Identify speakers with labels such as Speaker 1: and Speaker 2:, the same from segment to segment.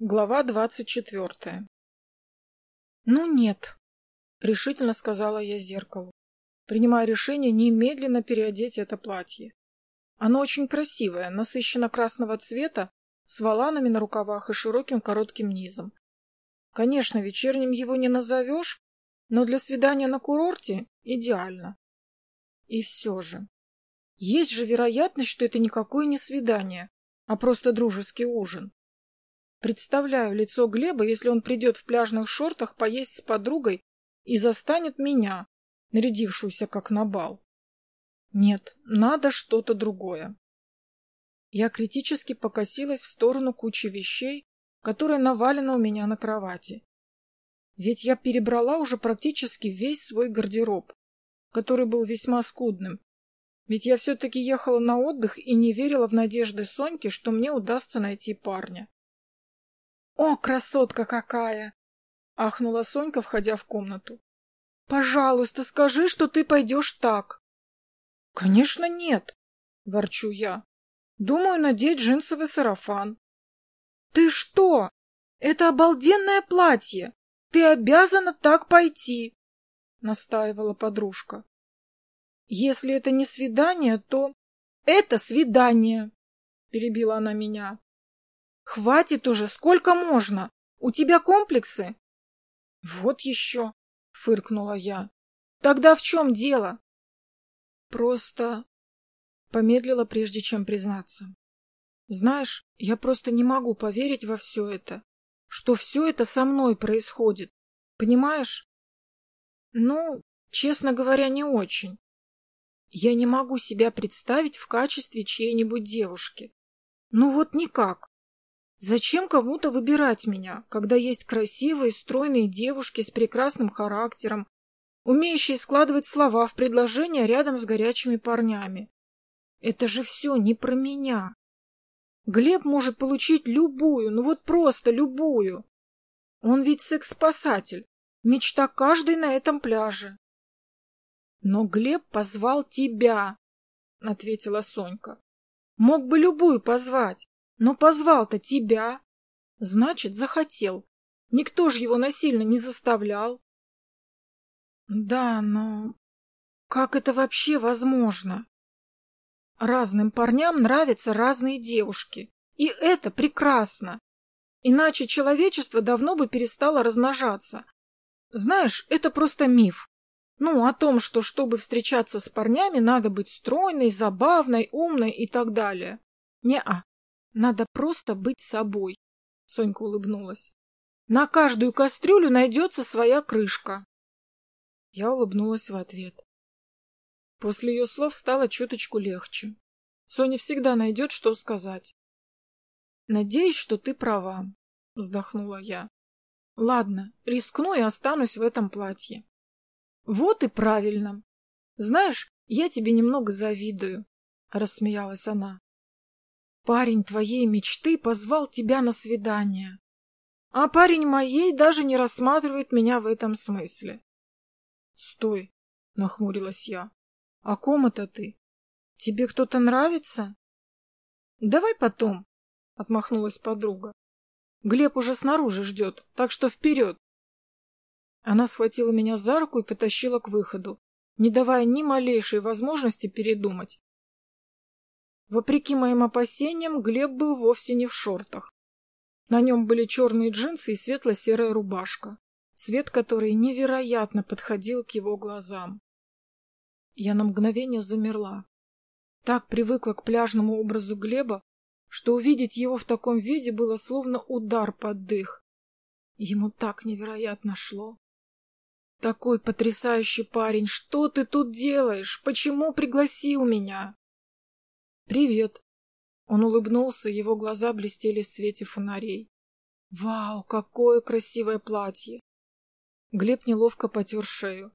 Speaker 1: Глава двадцать четвертая «Ну нет», — решительно сказала я зеркалу, принимая решение немедленно переодеть это платье. Оно очень красивое, насыщенно красного цвета, с воланами на рукавах и широким коротким низом. Конечно, вечерним его не назовешь, но для свидания на курорте идеально. И все же. Есть же вероятность, что это никакое не свидание, а просто дружеский ужин. Представляю лицо Глеба, если он придет в пляжных шортах поесть с подругой и застанет меня, нарядившуюся как на бал. Нет, надо что-то другое. Я критически покосилась в сторону кучи вещей, которая навалена у меня на кровати. Ведь я перебрала уже практически весь свой гардероб, который был весьма скудным. Ведь я все-таки ехала на отдых и не верила в надежды Соньки, что мне удастся найти парня. «О, красотка какая!» — ахнула Сонька, входя в комнату. «Пожалуйста, скажи, что ты пойдешь так». «Конечно нет!» — ворчу я. «Думаю, надеть джинсовый сарафан». «Ты что? Это обалденное платье! Ты обязана так пойти!» — настаивала подружка. «Если это не свидание, то...» «Это свидание!» — перебила она меня. Хватит уже, сколько можно? У тебя комплексы? Вот еще, фыркнула я. Тогда в чем дело? Просто... Помедлила, прежде чем признаться. Знаешь, я просто не могу поверить во все это, что все это со мной происходит. Понимаешь? Ну, честно говоря, не очень. Я не могу себя представить в качестве чьей-нибудь девушки. Ну вот никак. Зачем кому-то выбирать меня, когда есть красивые, стройные девушки с прекрасным характером, умеющие складывать слова в предложения рядом с горячими парнями? Это же все не про меня. Глеб может получить любую, ну вот просто любую. Он ведь секс-спасатель, мечта каждой на этом пляже. Но Глеб позвал тебя, — ответила Сонька. Мог бы любую позвать, но позвал-то тебя. Значит, захотел. Никто же его насильно не заставлял. Да, но как это вообще возможно? Разным парням нравятся разные девушки. И это прекрасно. Иначе человечество давно бы перестало размножаться. Знаешь, это просто миф. Ну, о том, что чтобы встречаться с парнями, надо быть стройной, забавной, умной и так далее. Не-а. Надо просто быть собой. Сонька улыбнулась. На каждую кастрюлю найдется своя крышка. Я улыбнулась в ответ. После ее слов стало чуточку легче. Соня всегда найдет, что сказать. «Надеюсь, что ты права», — вздохнула я. «Ладно, рискну и останусь в этом платье». «Вот и правильно. Знаешь, я тебе немного завидую», — рассмеялась она. Парень твоей мечты позвал тебя на свидание. А парень моей даже не рассматривает меня в этом смысле. — Стой, — нахмурилась я. — О ком это ты? Тебе кто-то нравится? — Давай потом, — отмахнулась подруга. — Глеб уже снаружи ждет, так что вперед. Она схватила меня за руку и потащила к выходу, не давая ни малейшей возможности передумать. Вопреки моим опасениям, Глеб был вовсе не в шортах. На нем были черные джинсы и светло-серая рубашка, цвет которой невероятно подходил к его глазам. Я на мгновение замерла. Так привыкла к пляжному образу Глеба, что увидеть его в таком виде было словно удар под дых. Ему так невероятно шло. «Такой потрясающий парень! Что ты тут делаешь? Почему пригласил меня?» «Привет!» Он улыбнулся, его глаза блестели в свете фонарей. «Вау, какое красивое платье!» Глеб неловко потер шею.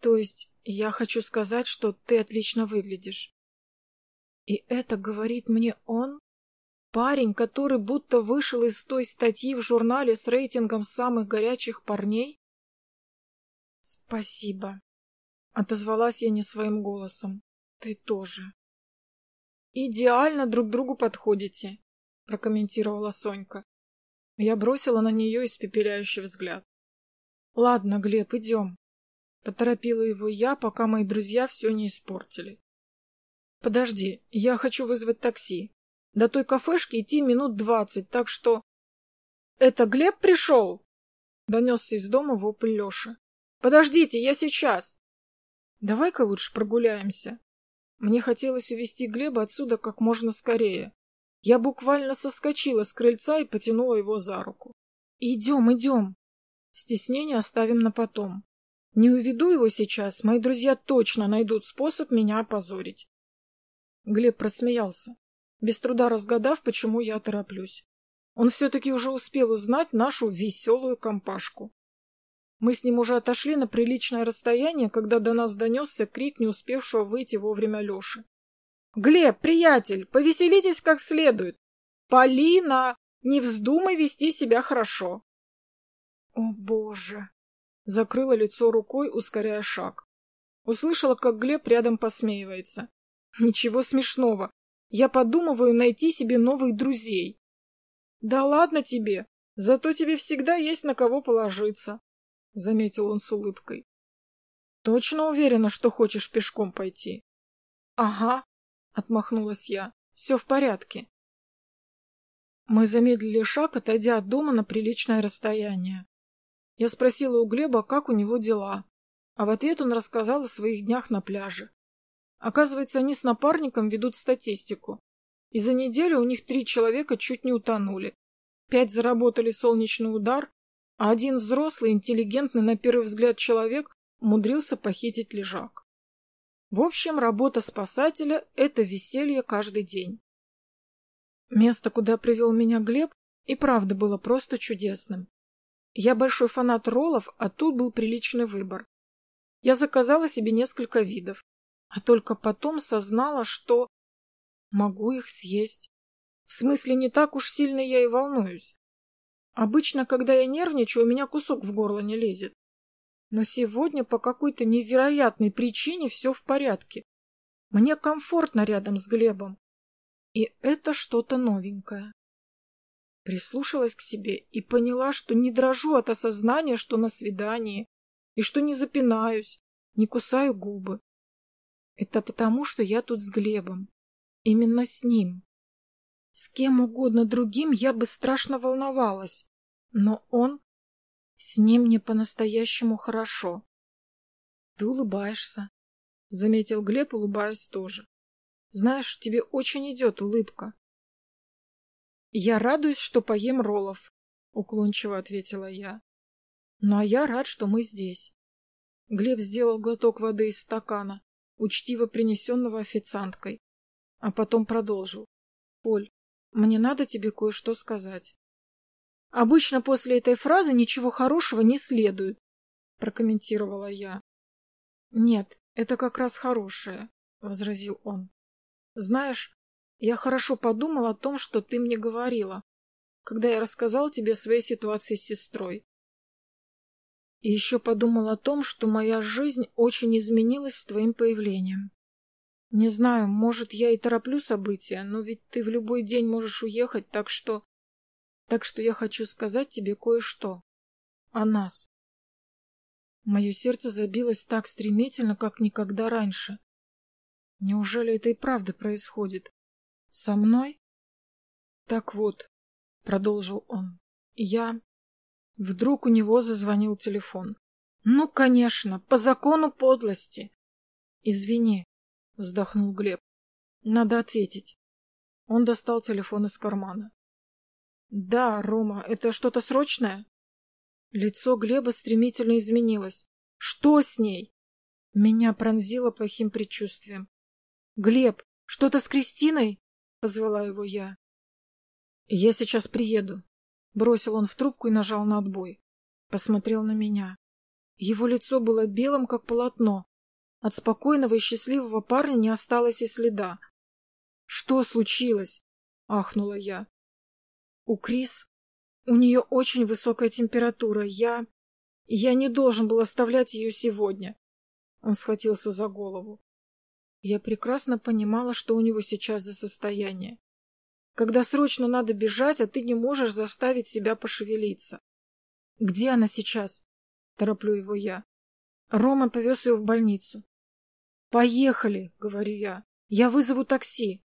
Speaker 1: «То есть я хочу сказать, что ты отлично выглядишь». И это говорит мне он? Парень, который будто вышел из той статьи в журнале с рейтингом самых горячих парней? «Спасибо», — отозвалась я не своим голосом. «Ты тоже». «Идеально друг другу подходите», — прокомментировала Сонька. Я бросила на нее испепеляющий взгляд. Ладно, Глеб, идем. Поторопила его я, пока мои друзья все не испортили. Подожди, я хочу вызвать такси. До той кафешки идти минут двадцать, так что... Это Глеб пришел? Донесся из дома вопль Леши. Подождите, я сейчас. Давай-ка лучше прогуляемся. Мне хотелось увести Глеба отсюда как можно скорее. Я буквально соскочила с крыльца и потянула его за руку. Идем, идем. Стеснение оставим на потом. Не уведу его сейчас, мои друзья точно найдут способ меня опозорить. Глеб просмеялся, без труда разгадав, почему я тороплюсь. Он все-таки уже успел узнать нашу веселую компашку. Мы с ним уже отошли на приличное расстояние, когда до нас донесся крик не успевшего выйти вовремя Леши. «Глеб, приятель, повеселитесь как следует! Полина, не вздумай вести себя хорошо!» «О, Боже!» Закрыла лицо рукой, ускоряя шаг. Услышала, как Глеб рядом посмеивается. «Ничего смешного. Я подумываю найти себе новых друзей». «Да ладно тебе! Зато тебе всегда есть на кого положиться — заметил он с улыбкой. — Точно уверена, что хочешь пешком пойти? — Ага, — отмахнулась я. — Все в порядке. Мы замедлили шаг, отойдя от дома на приличное расстояние. Я спросила у Глеба, как у него дела, а в ответ он рассказал о своих днях на пляже. Оказывается, они с напарником ведут статистику, и за неделю у них три человека чуть не утонули. Пять заработали солнечный удар, а один взрослый, интеллигентный на первый взгляд человек умудрился похитить лежак. В общем, работа спасателя — это веселье каждый день. Место, куда привел меня Глеб, и правда было просто чудесным. Я большой фанат роллов, а тут был приличный выбор. Я заказала себе несколько видов, а только потом сознала, что могу их съесть. В смысле, не так уж сильно я и волнуюсь. Обычно, когда я нервничаю, у меня кусок в горло не лезет. Но сегодня по какой-то невероятной причине все в порядке. Мне комфортно рядом с Глебом. И это что-то новенькое. Прислушалась к себе и поняла, что не дрожу от осознания, что на свидании, и что не запинаюсь, не кусаю губы. Это потому, что я тут с Глебом. Именно с ним. С кем угодно другим я бы страшно волновалась, но он... С ним мне по-настоящему хорошо. — Ты улыбаешься, — заметил Глеб, улыбаясь тоже. — Знаешь, тебе очень идет улыбка. — Я радуюсь, что поем роллов, — уклончиво ответила я. — Ну, а я рад, что мы здесь. Глеб сделал глоток воды из стакана, учтиво принесенного официанткой, а потом продолжил. — Поль, мне надо тебе кое-что сказать. Обычно после этой фразы ничего хорошего не следует, прокомментировала я. Нет, это как раз хорошее, возразил он. Знаешь, я хорошо подумал о том, что ты мне говорила, когда я рассказал тебе о своей ситуации с сестрой. И еще подумал о том, что моя жизнь очень изменилась с твоим появлением. Не знаю, может, я и тороплю события, но ведь ты в любой день можешь уехать, так что... Так что я хочу сказать тебе кое-что. О нас. Мое сердце забилось так стремительно, как никогда раньше. Неужели это и правда происходит? Со мной? Так вот, продолжил он, я... Вдруг у него зазвонил телефон. Ну, конечно, по закону подлости. Извини, — вздохнул Глеб. «Надо ответить». Он достал телефон из кармана. «Да, Рома, это что-то срочное?» Лицо Глеба стремительно изменилось. «Что с ней?» Меня пронзило плохим предчувствием. «Глеб, что-то с Кристиной?» — позвала его я. «Я сейчас приеду». Бросил он в трубку и нажал на отбой. Посмотрел на меня. Его лицо было белым, как полотно, от спокойного и счастливого парня не осталось и следа. — Что случилось? — ахнула я. — У Крис... У нее очень высокая температура. Я... Я не должен был оставлять ее сегодня. Он схватился за голову. Я прекрасно понимала, что у него сейчас за состояние. когда срочно надо бежать, а ты не можешь заставить себя пошевелиться. Где она сейчас? Тороплю его я. Рома повез ее в больницу. Поехали, говорю я. Я вызову такси.